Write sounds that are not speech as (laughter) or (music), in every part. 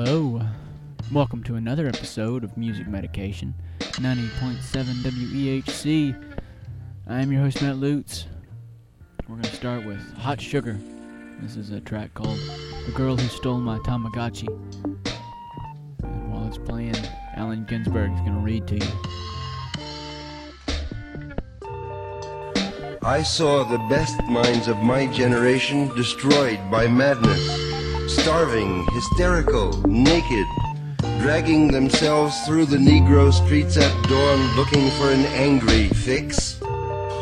Hello. Welcome to another episode of Music Medication, 90.7 WEHC. I am your host, Matt Lutz. We're going to start with Hot Sugar. This is a track called The Girl Who Stole My Tamagotchi. And while it's playing, Allen Ginsberg is going to read to you. I saw the best minds of my generation destroyed by madness starving, hysterical, naked, dragging themselves through the Negro streets at dawn looking for an angry fix,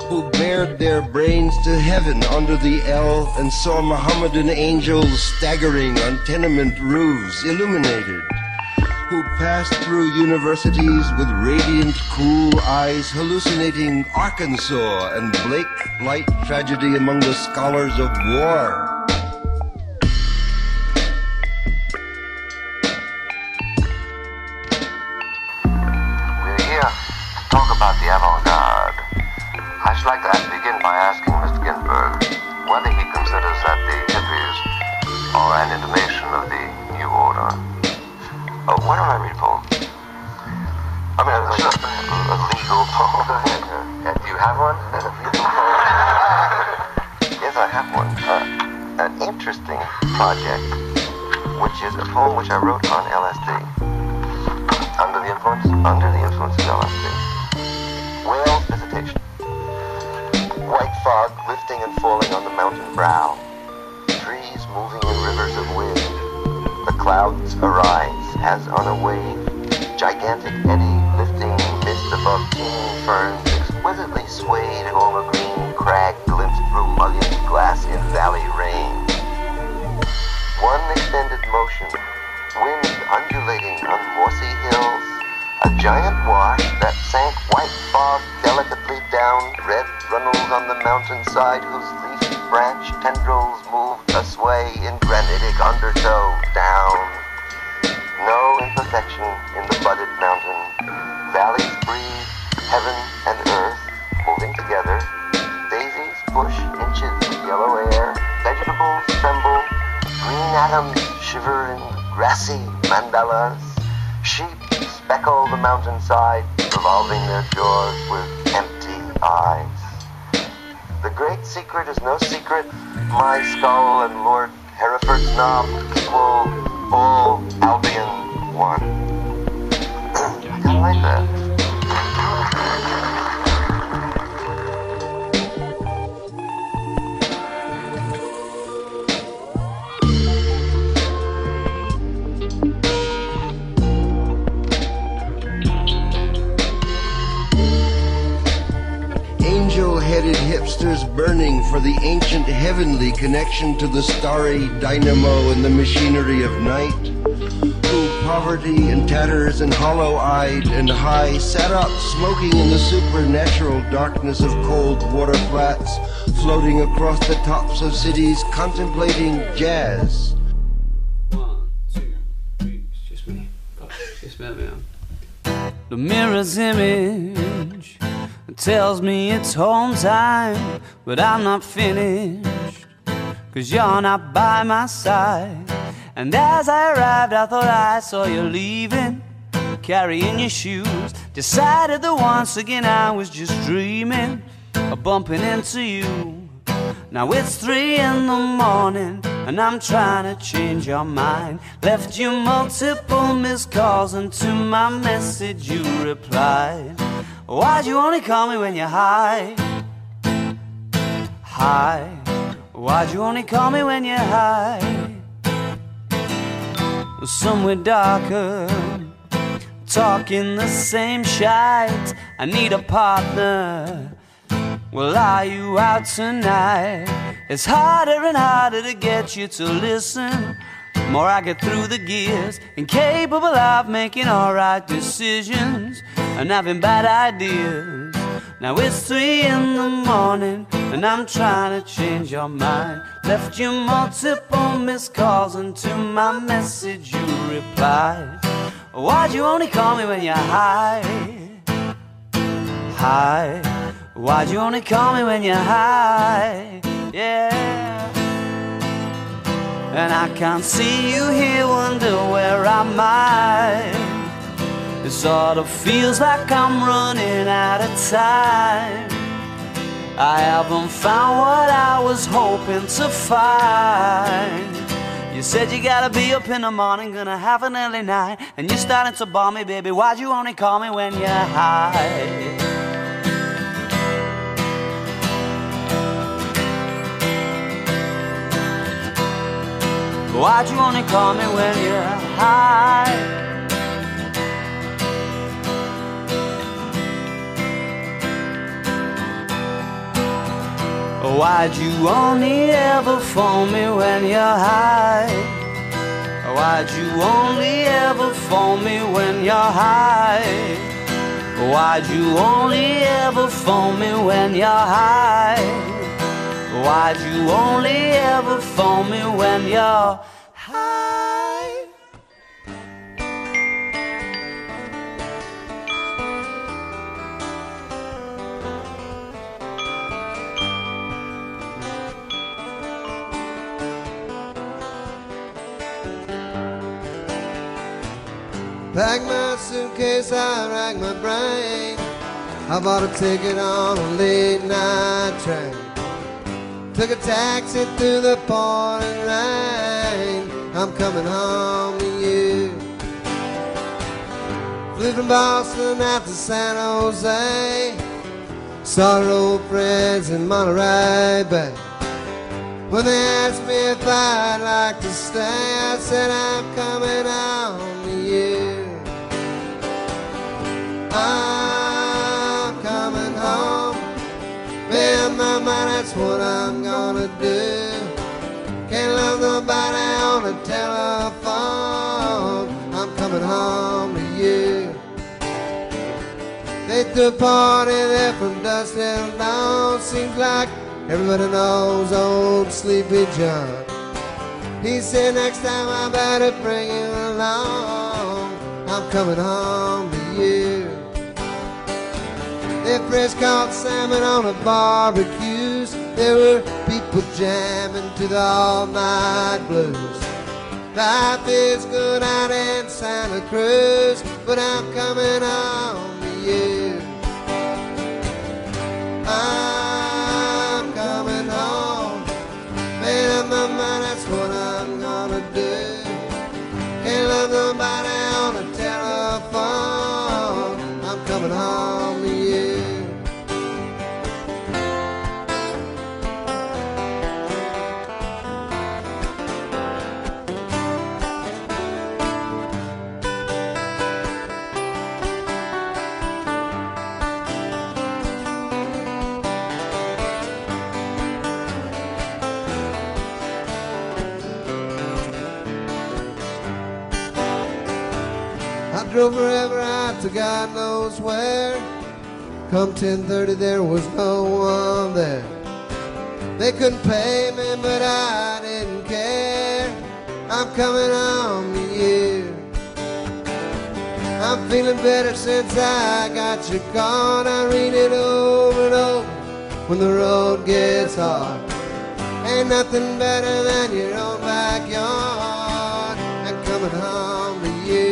who bared their brains to heaven under the L and saw Mohammedan angels staggering on tenement roofs illuminated, who passed through universities with radiant, cool eyes hallucinating Arkansas and Blake light tragedy among the scholars of war. Like to begin by asking Mr. Ginsberg whether he considers that the hippies are an intimation of the new order. Oh, why don't I read a poem? I mean, a, a, a legal poem. Go ahead. Uh, do you have one? (laughs) yes, I have one. Uh, an interesting project, which is a poem which I wrote on LSD under the influence under the influence of LSD. Clouds arise as on a wave. Gigantic eddy lifting mist above teeming ferns exquisitely swayed over green crag glimpsed through mullioned glass in valley rain. One extended motion, wind undulating on mossy hills, a giant wash that sank white fog delicately down red runnels on the mountainside whose leafy branch tendrils moved a sway in granitic undertow down. No imperfection in the budded mountain. Valleys breathe, heaven and earth moving together. Daisies push inches of yellow air. Vegetables tremble. Green atoms shiver in grassy mandalas. Sheep speckle the mountainside, revolving their jaws with empty eyes. The great secret is no secret. My skull and Lord Hereford's knob equal all Albion one. I like that. Headed hipsters burning for the ancient heavenly connection to the starry dynamo and the machinery of night. Who poverty and tatters and hollow eyed and high sat up smoking in the supernatural darkness of cold water flats, floating across the tops of cities, contemplating jazz. One, two, three. Just me. Just me, man. The mirror's image tells me it's home time, but I'm not finished. Cause you're not by my side. And as I arrived, I thought I saw you leaving, carrying your shoes. Decided that once again I was just dreaming of bumping into you. Now it's three in the morning, and I'm trying to change your mind. Left you multiple missed calls, and to my message you replied. Why'd you only call me when you're high? High. Why'd you only call me when you're high? Somewhere darker, talking the same shite. I need a partner. Well, are you out tonight? It's harder and harder to get you to listen. More I get through the gears, incapable of making alright decisions and having bad ideas. Now it's three in the morning, and I'm trying to change your mind. Left you multiple missed calls, and to my message you replied. Why'd you only call me when you're high? High. Why'd you only call me when you're high? Yeah. And I can't see you here, wonder where I might. It sort of feels like I'm running out of time. I haven't found what I was hoping to find. You said you gotta be up in the morning, gonna have an early night. And you're starting to bore me, baby. Why'd you only call me when you're high? Why'd you only call me when you're high? Why'd you only ever phone me when you're high? Why'd you only ever phone me when you're high? Why'd you only ever phone me when you're high? Why'd you only ever phone me when you're Pack my suitcase, I rack my brain. I bought a ticket on a late night train. Took a taxi through the pouring rain. I'm coming home to you. Flew from Boston out to San Jose. Started old friends in Monterey Bay. When they asked me if I'd like to stay, I said I'm coming home I'm coming home. Man, my mind, that's what I'm gonna do. Can't love nobody on the telephone. I'm coming home to you. They threw a party there from dusk till dawn. Seems like everybody knows old Sleepy John. He said next time I better bring you along. I'm coming home. They fresh caught salmon on the barbecues. There were people jamming to the all-night blues. Life is good out in Santa Cruz, but I'm coming home to you. I'm drove forever out to God knows where. Come 10:30, there was no one there. They couldn't pay me, but I didn't care. I'm coming home to you. I'm feeling better since I got your card. I read it over and over when the road gets hard. Ain't nothing better than your own backyard and coming home to you.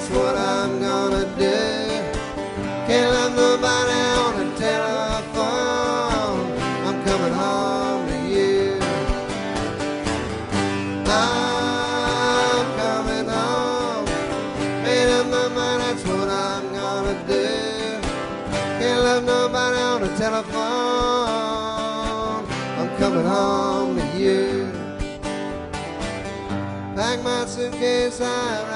That's what I'm gonna do. Can't love nobody on the telephone. I'm coming home to you. I'm coming home. Made up my mind, that's what I'm gonna do. Can't love nobody on the telephone. I'm coming home to you. Pack my suitcase, I.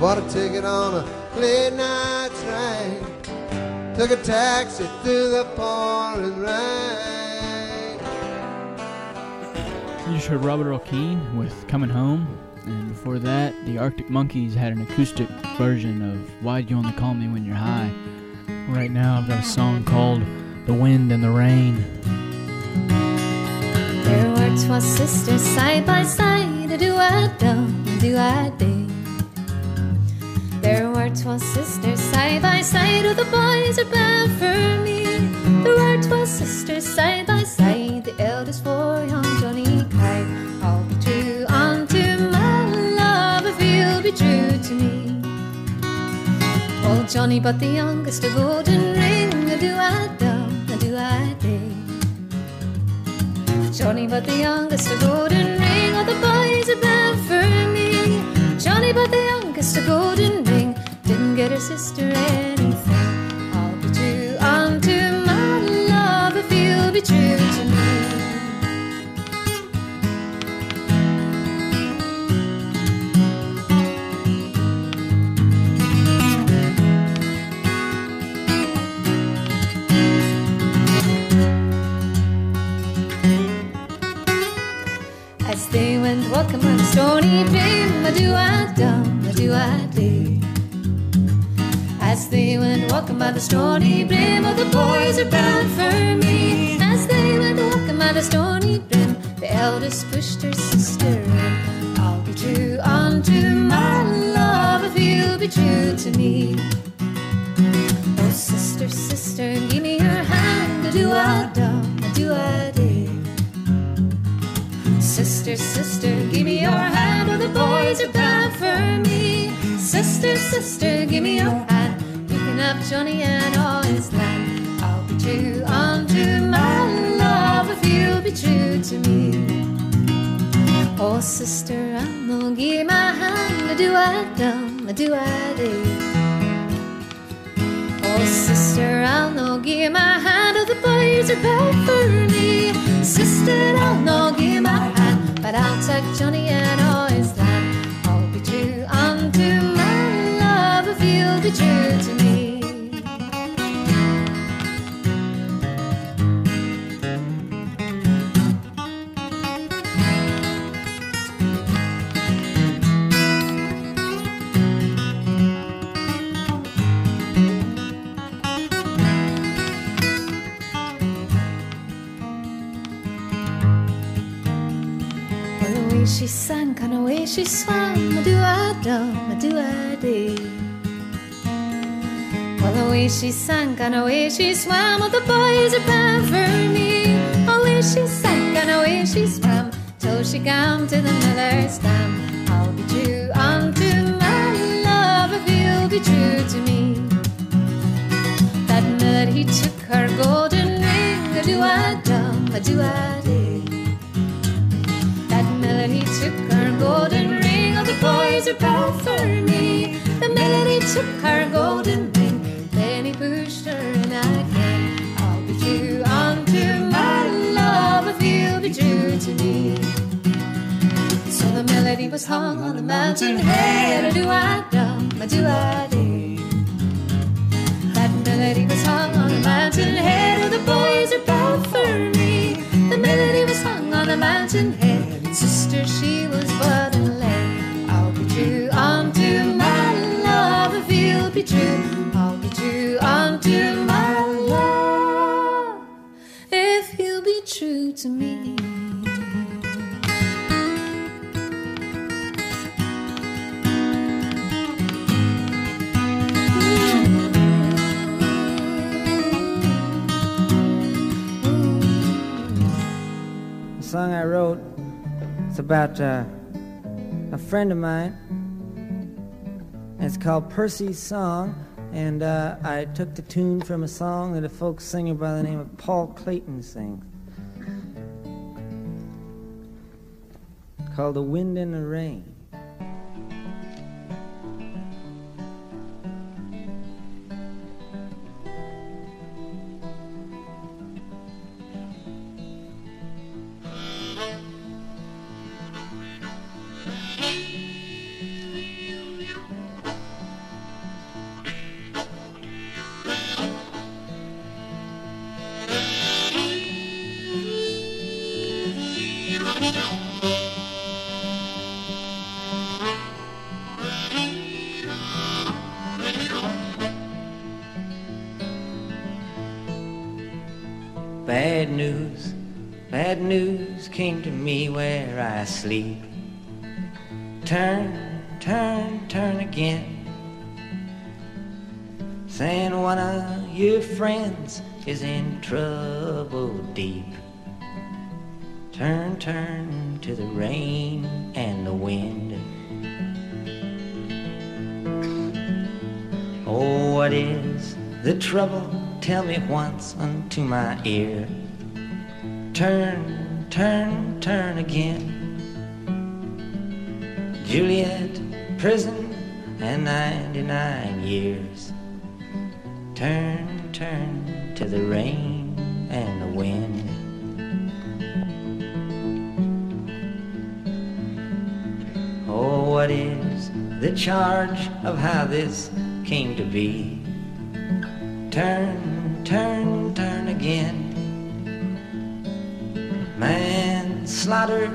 Bought a ticket on a late night train. Took a taxi through the pouring rain. You just heard Robert Earl Keen with Coming Home. And before that, the Arctic Monkeys had an acoustic version of Why'd You Only Call Me When You're High. Right now, I've got a song called The Wind and the Rain. There were twa sisters side by side, a do a do, a do a day. There were twelve sisters side by side. Oh, the boys are bad for me. There were twelve sisters side by side. The eldest boy young Johnny cried, I'll be true unto my love if you'll be true to me. Old Johnny but the youngest, a golden ring. A do I dum, a do I day. Johnny but the youngest, a golden ring. All the boys are bound for me. Johnny but the youngest, a golden ring. Didn't get her sister anything. By the stony brim, all the boys are bound for me. As they went walking by the stony brim, the eldest pushed her sister in. I'll be true unto my love if you'll be true to me. Oh, sister, sister, give me your hand. Do I dum, do I day. Sister, sister, give me your hand. Oh, the boys are bound for me. Sister, sister, give me your hand. Johnny and all his land. I'll be true unto my love if you'll be true to me. Oh, sister, I'm gonna give my hand. Do I dum, do I do? Oh, sister, I'll no give my hand. Oh, the boys are bound for me. Sister, I'll no give my hand, but I'll take Johnny and all way she sang, kind of way she swam, I do I dum, I do I dee. Well, the way she sang, kind of way she swam, all the boys are bound for me. Oh, way she sang, kind of way she swam, till she came to the miller's dam. I'll be true unto my love if you'll be true to me. That miller he took her golden ring, a do I dum, a do I. Took her golden ring. All the boys are bound for me. The melody took her golden ring. Then he pushed her in again. I'll be true unto my love if you'll be true to me. So the melody was hung on the mountain head. A do I dum, a do I dee. That melody was hung on the mountain head. All the boys are bound for me. The melody was hung on the mountain head. Sister, she was but a lad. I'll be true unto my love if you'll be true. I'll be true unto my love if you'll be true to me. The song I wrote about uh, a friend of mine. It's called Percy's Song, and uh, I took the tune from a song that a folk singer by the name of Paul Clayton sings, called "The Wind and the Rain." The trouble? Tell me once unto my ear. Turn, turn, turn again. Joliet, prison, and 99 years. Turn, turn to the rain and the wind. Oh, what is the charge of how this came to be? Turn, turn, turn again. Man slaughtered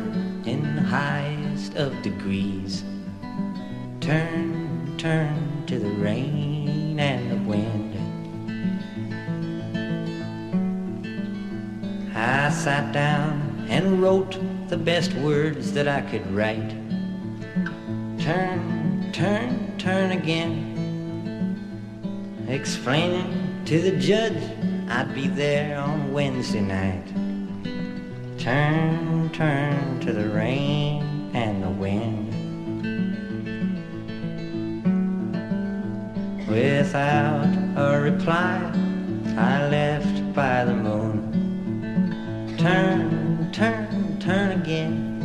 in the highest of degrees. Turn, turn to the rain and the wind. I sat down and wrote the best words that I could write. Turn, turn, turn again. Explaining to the judge I'd be there on Wednesday night. Turn, turn to the rain and the wind. Without a reply, I left by the moon. Turn, turn, turn again.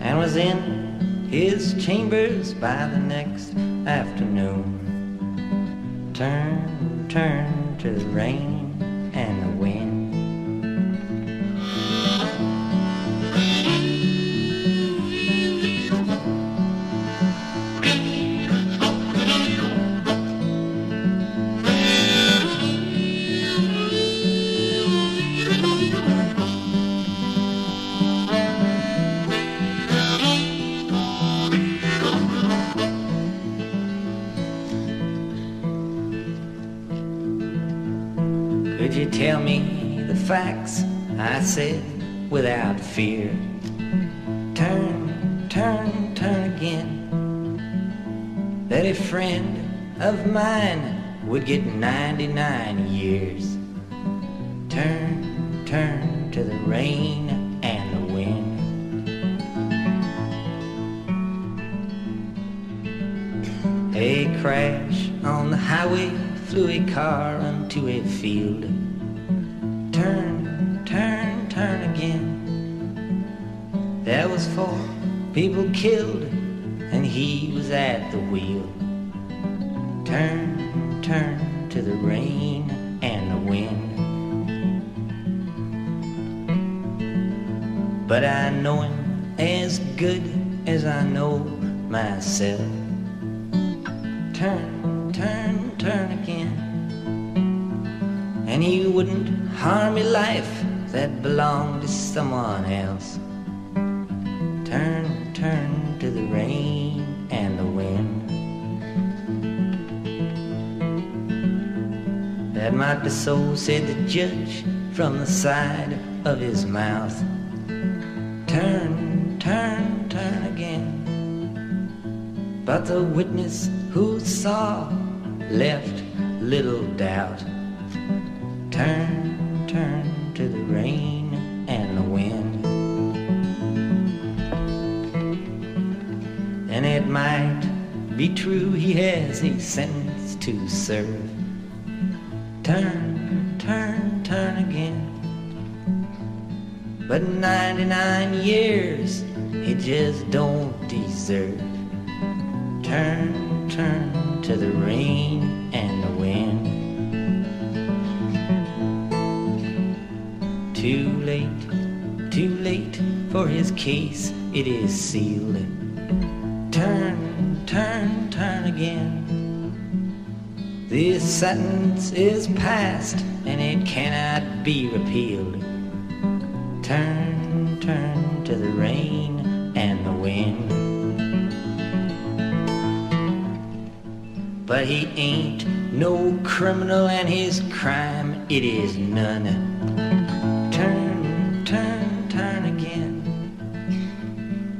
And was in his chambers by the next afternoon. Turn, turn to the rain Said without fear. Turn, turn, turn again. That a friend of mine would get 99 years. Turn, turn to the rain and the wind. A crash on the highway flew a car into a field. Again. There was four people killed, and he was at the wheel. Turn, turn to the rain and the wind. But I know him as good as I know myself. Turn, turn, turn again. And he wouldn't harm a life that belonged to someone else. Turn, turn to the rain and the wind. That might be so, said the judge from the side of his mouth. Turn, turn, turn again. But the witness who saw left little doubt. A sentence to serve. Turn, turn, turn again. But 99 years he just don't deserve. Turn, turn to the rain and the wind. Too late, too late for his case, it is sealed. Turn, turn, turn again. This sentence is passed and it cannot be repealed. Turn, turn to the rain and the wind. But he ain't no criminal and his crime it is none. Turn, turn, turn again.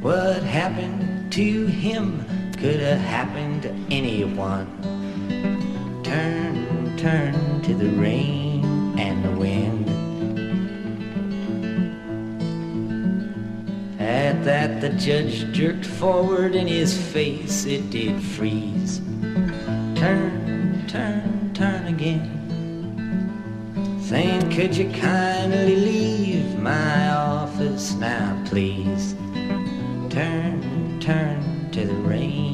What happened to him could have happened to anyone. turn turn to the rain and the wind. At that, the judge jerked forward and his face it did freeze. Turn, turn, turn again. Saying, could you kindly leave my office now, please? Turn, turn to the rain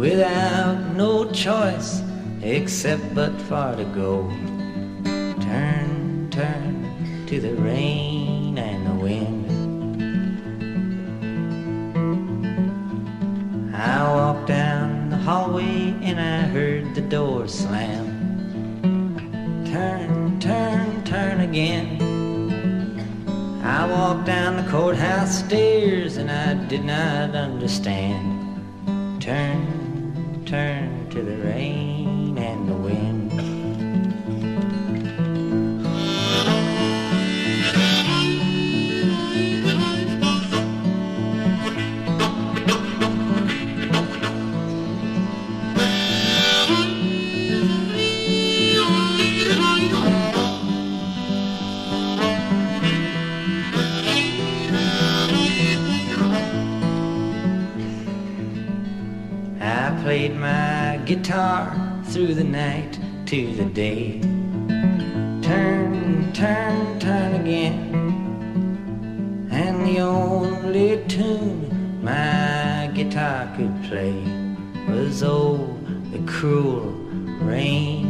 Without no choice except but far to go. Turn, turn to the rain and the wind. I walked down the hallway and I heard the door slam turn, turn, turn again. I walked down the courthouse stairs and I did not understand. Turn, turn to the rain my guitar through the night to the day. Turn, turn, turn again. And the only tune my guitar could play was oh, the cruel rain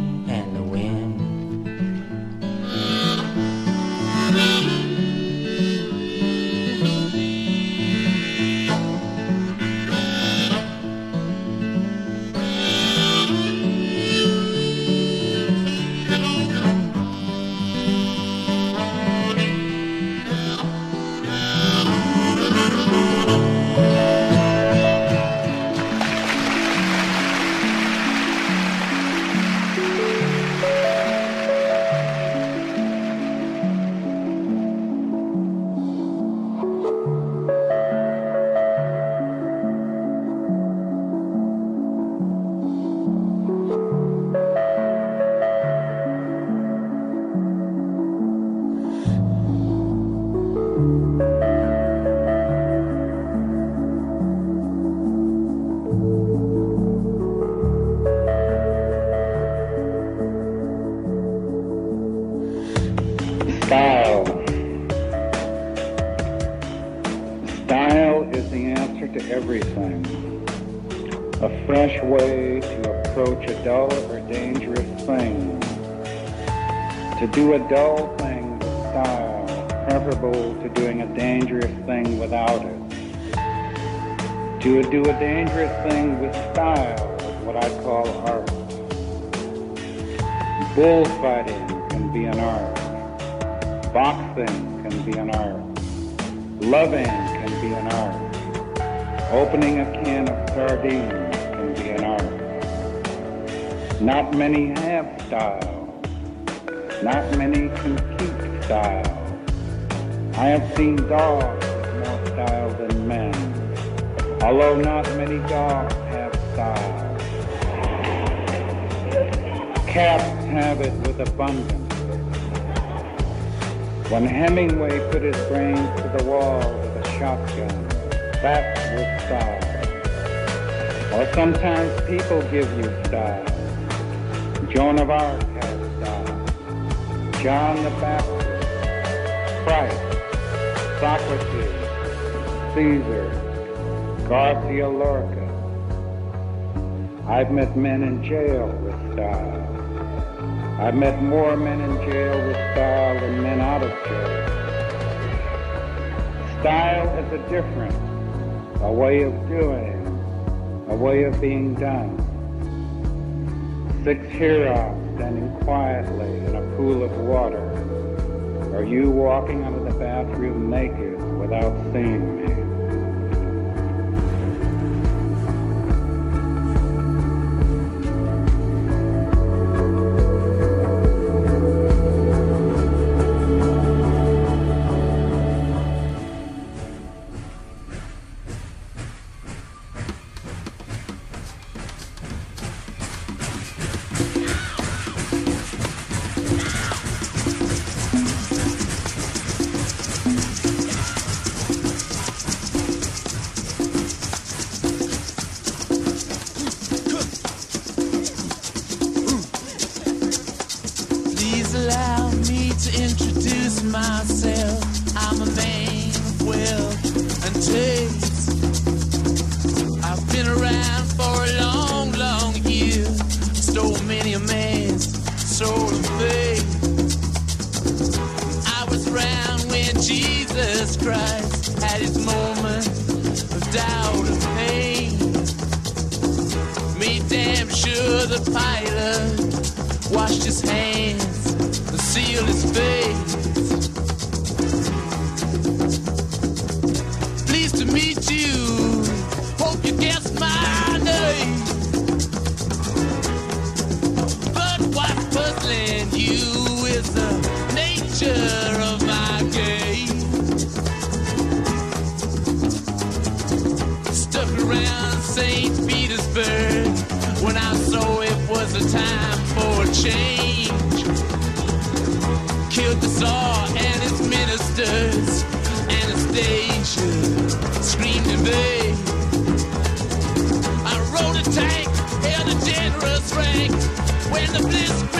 do a dangerous thing with style what I call art. Bullfighting can be an art. Boxing can be an art. Loving can be an art. Opening a can of sardines can be an art. Not many have style. Not many can keep style. I have seen dogs although not many dogs have style. Cats have it with abundance. When Hemingway put his brains to the wall with a shotgun, that was style. Or sometimes people give you style. Joan of Arc has style. John the Baptist, Christ, Socrates, Caesar, Garcia Lorca. I've met men in jail with style. I've met more men in jail with style than men out of jail. Style is a difference, a way of doing, a way of being done. Six heroes standing quietly in a pool of water, or you walking out of the bathroom naked without seeing me. The Pilate washed his hands and sealed his face. Time for a change. Killed the Tsar and his ministers. Anastasia screamed in vain. I rode a tank, held a generous rank when the blitzkrieg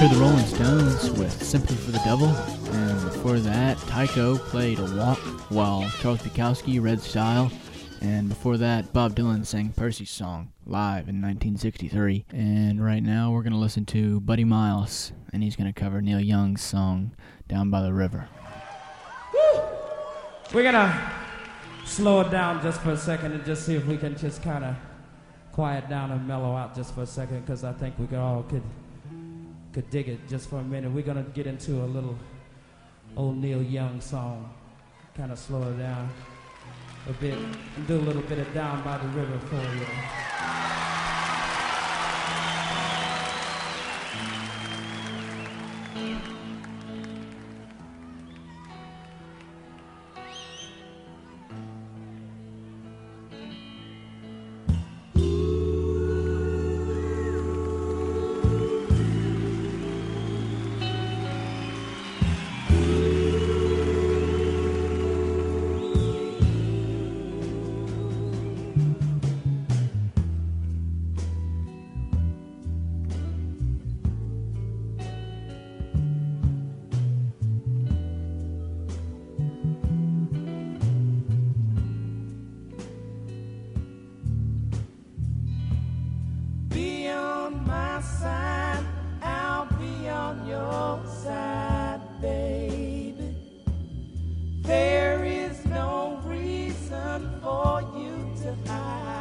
Heard the Rolling Stones with Sympathy for the Devil, and before that, Tycho played a walk while Charles Bukowski read style, and before that, Bob Dylan sang Percy's song live in 1963. And right now, we're going to listen to Buddy Miles, and he's going to cover Neil Young's song Down by the River. Woo! We're gonna slow it down just for a second and just see if we can just kind of quiet down and mellow out just for a second because I think we could all could could dig it just for a minute. We're gonna get into a little old Neil Young song, kind of slow it down a bit, and do a little bit of Down by the River for you. For you to hide.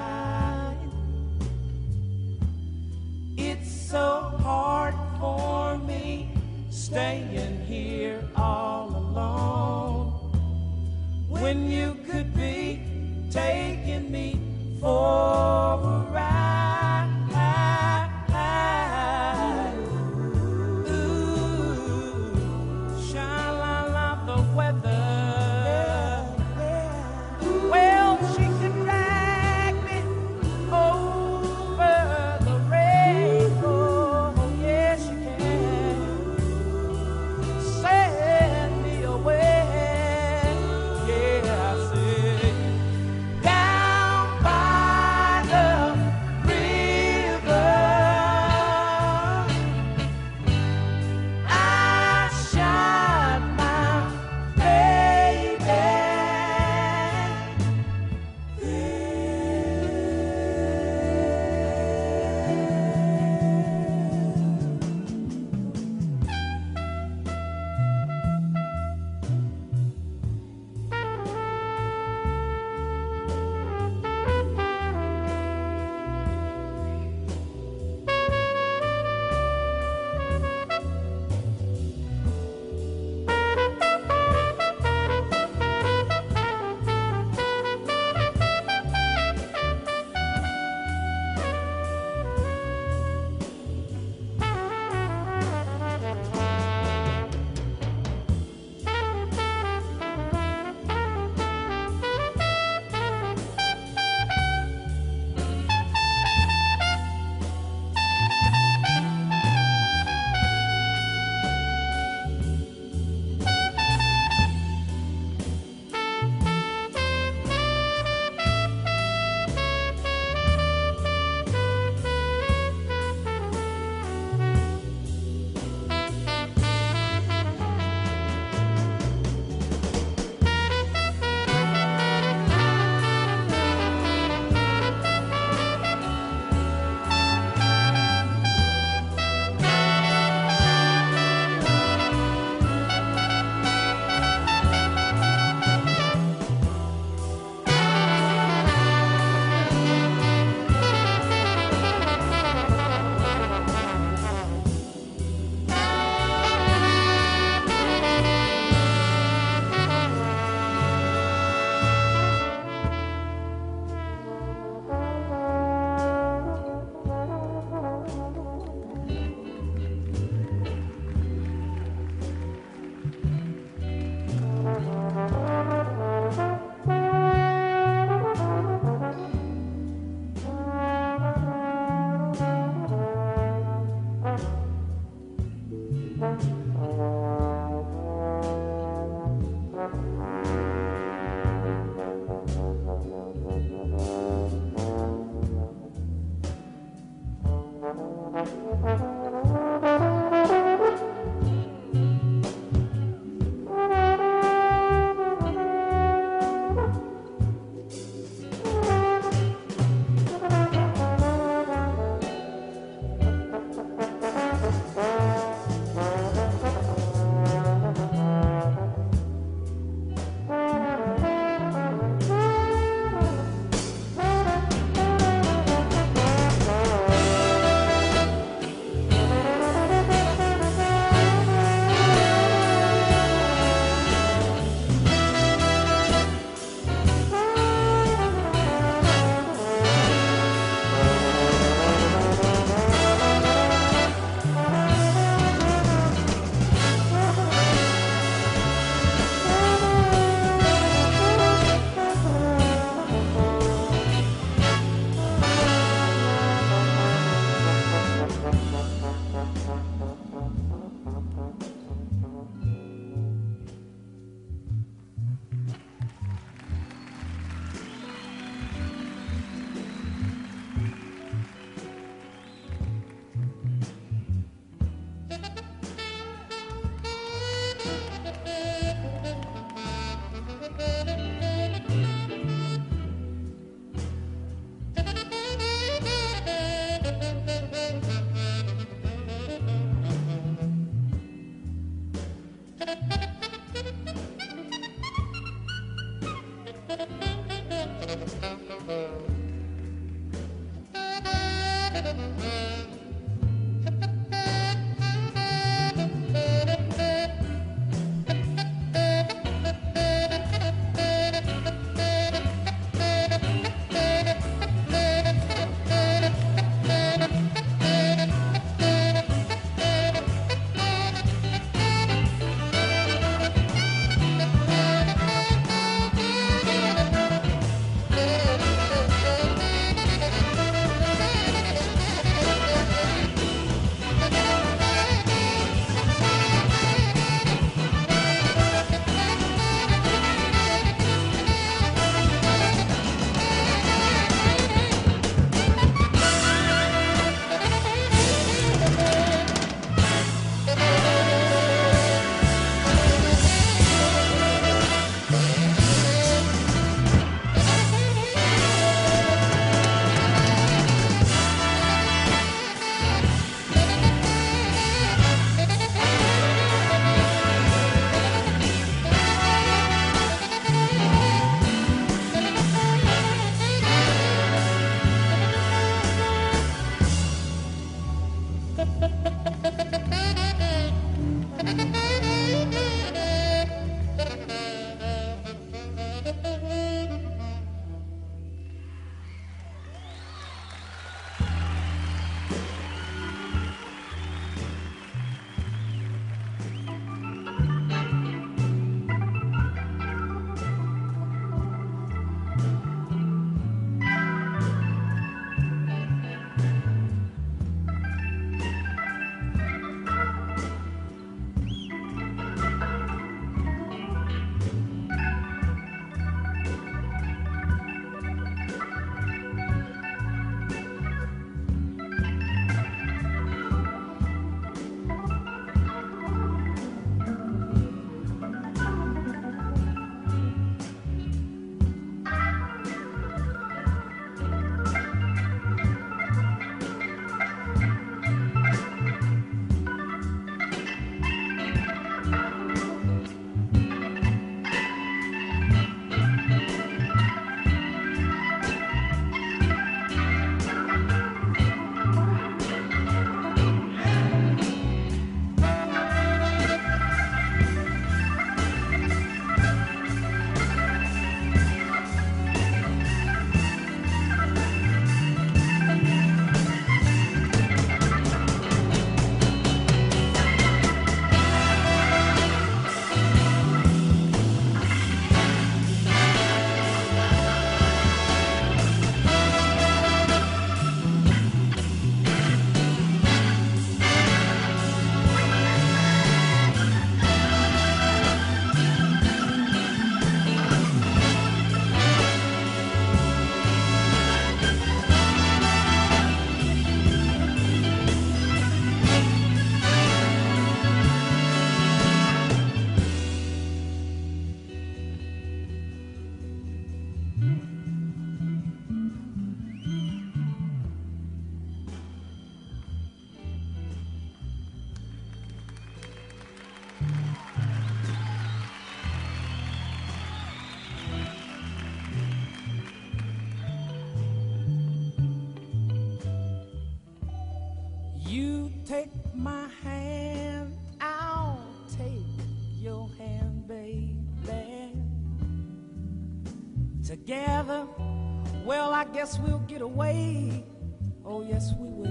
Take my hand, I'll take your hand, baby. Together, well, I guess we'll get away. Oh, yes, we will.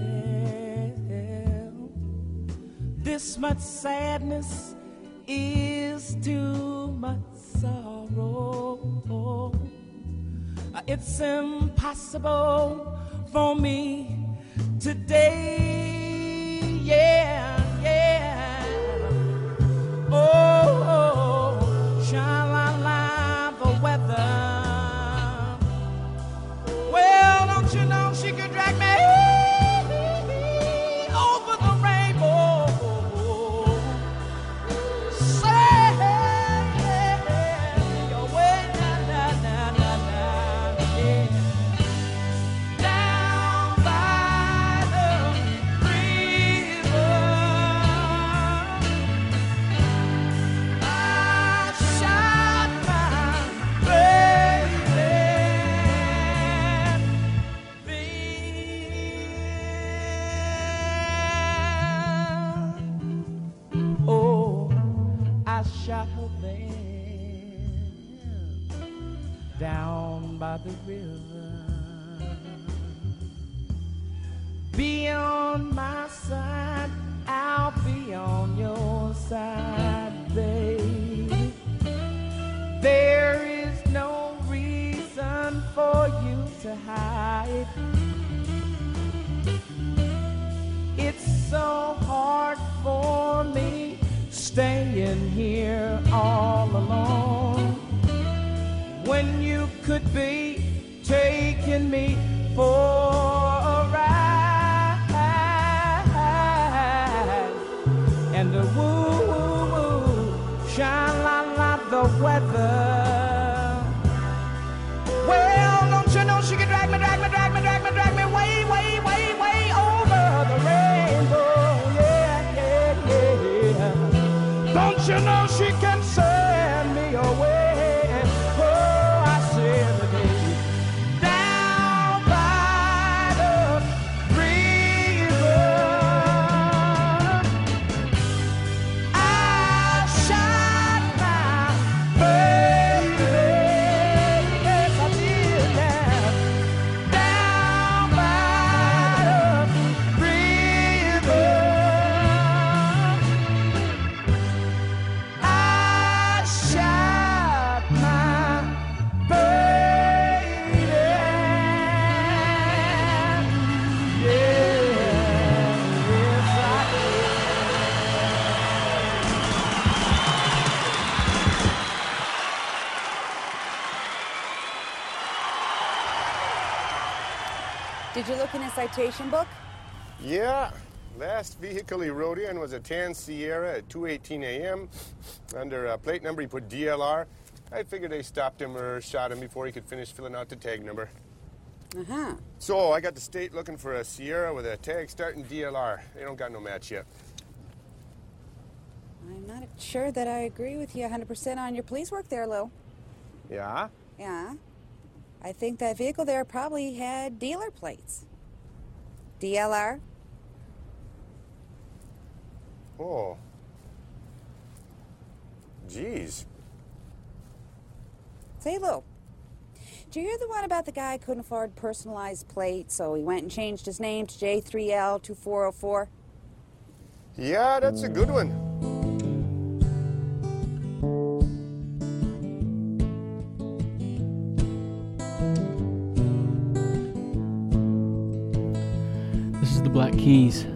This much sadness is too much sorrow. It's impossible for me today. Yeah. When you could be taking me citation book? Yeah. Last vehicle he rode in was a Tan Sierra at 2:18 a.m. Under uh, plate number, he put DLR. I figured they stopped him or shot him before he could finish filling out the tag number. Uh huh. So I got the state looking for a Sierra with a tag starting DLR. They don't got no match yet. I'm not sure that I agree with you 100% on your police work there, Lou. Yeah? Yeah. I think that vehicle there probably had dealer plates. DLR? Oh. Jeez. Say, Lou. Did you hear the one about the guy couldn't afford personalized plates, so he went and changed his name to J3L2404? Yeah, that's a good one. Keys.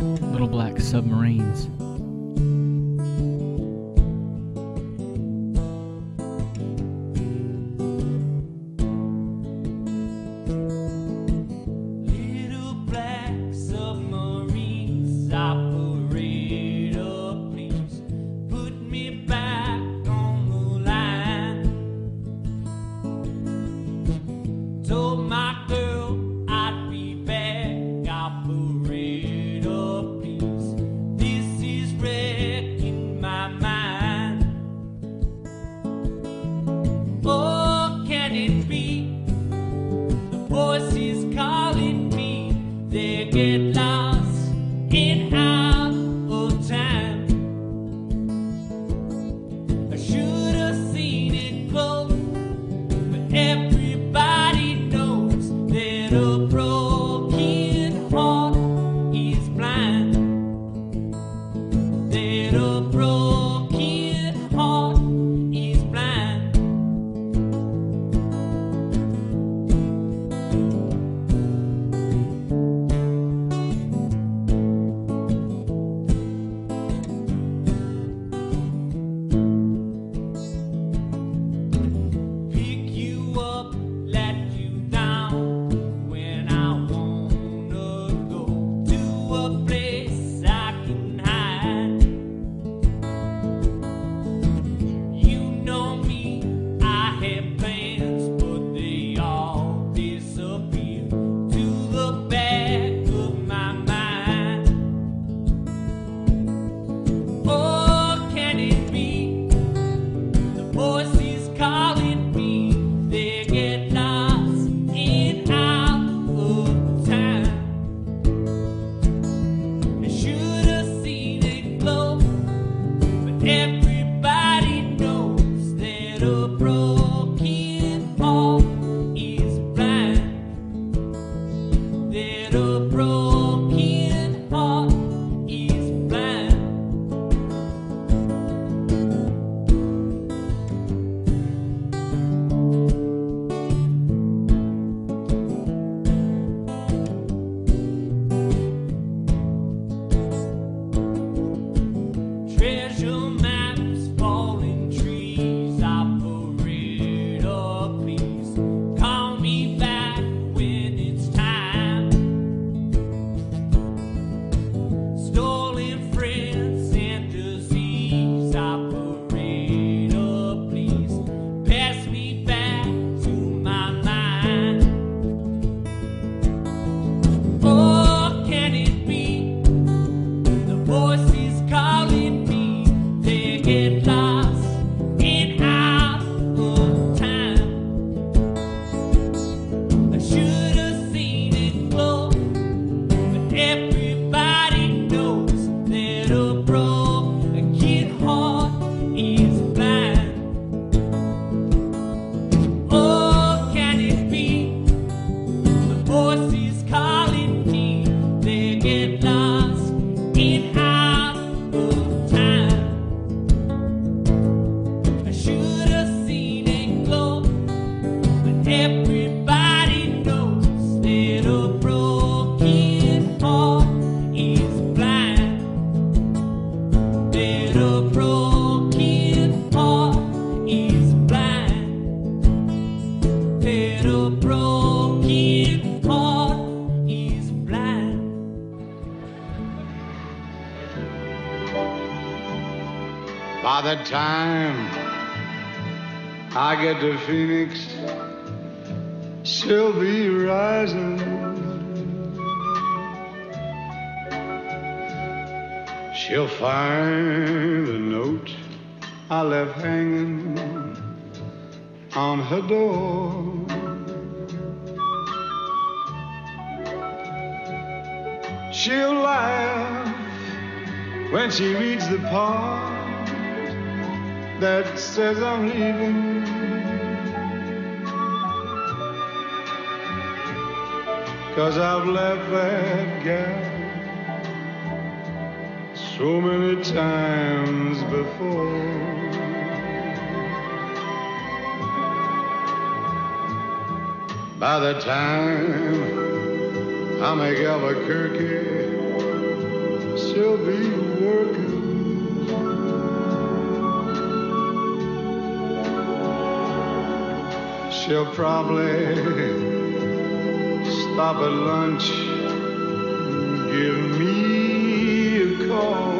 Little Black Submarines. the phoenix shall be rising. She'll find the note I left hanging on her door. She'll laugh when she reads the part that says I'm leaving. Cause I've left that gal so many times before. By the time I make Albuquerque, she'll be working. She'll probably stop at lunch, give me a call.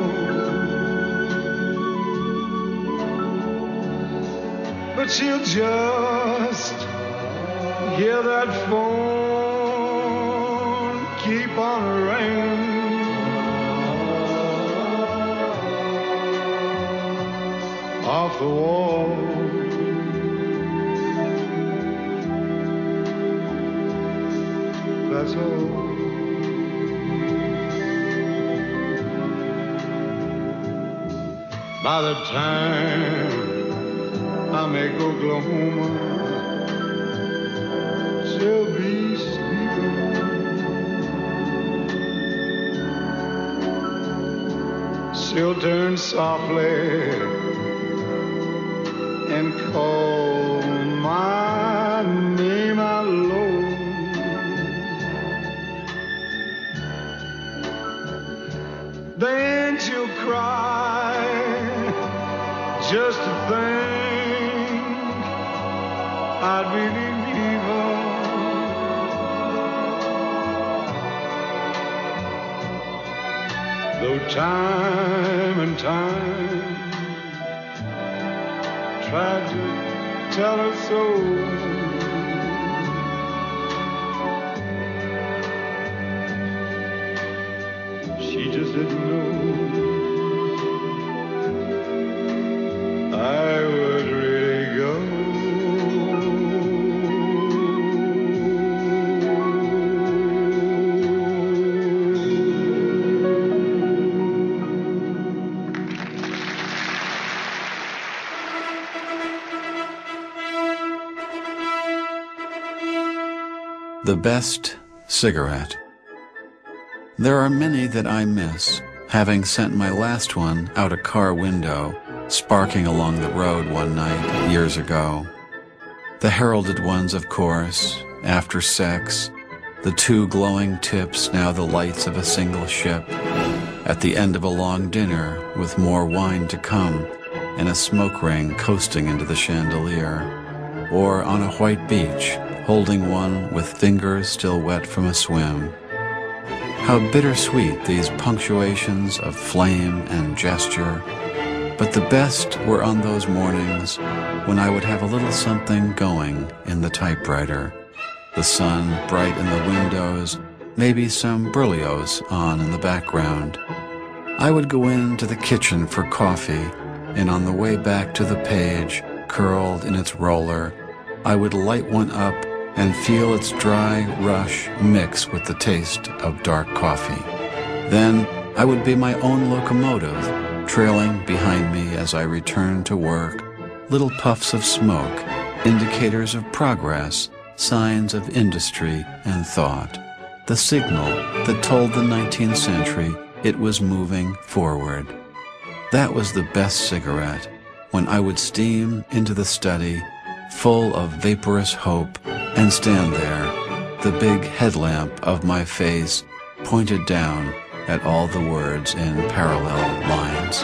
But she'll just hear that phone keep on ringing. Off the wall By the time I make Oklahoma, she'll be sleeping. She'll turn softly. She'll cry just to think I'd really leave her. Though time and time tried to tell her so. The best cigarette. There are many that I miss, having sent my last one out a car window, sparking along the road one night years ago. The heralded ones, of course, after sex, the two glowing tips now the lights of a single ship, at the end of a long dinner with more wine to come, and a smoke ring coasting into the chandelier, or on a white beach, holding one with fingers still wet from a swim. How bittersweet these punctuations of flame and gesture. But the best were on those mornings when I would have a little something going in the typewriter. The sun bright in the windows, maybe some Berlioz on in the background. I would go into the kitchen for coffee, and on the way back to the page, curled in its roller, I would light one up and feel its dry rush mix with the taste of dark coffee. Then I would be my own locomotive, trailing behind me as I returned to work, little puffs of smoke, indicators of progress, signs of industry and thought, the signal that told the 19th century it was moving forward. That was the best cigarette, when I would steam into the study, full of vaporous hope, and stand there, the big headlamp of my face pointed down at all the words in parallel lines.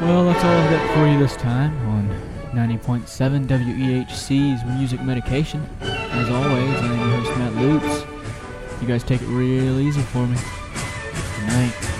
Well, that's all I've got for you this time on 90.7 WEHC's Music Medication. As always, I am your host, Matt Lutz. You guys take it real easy for me. Night.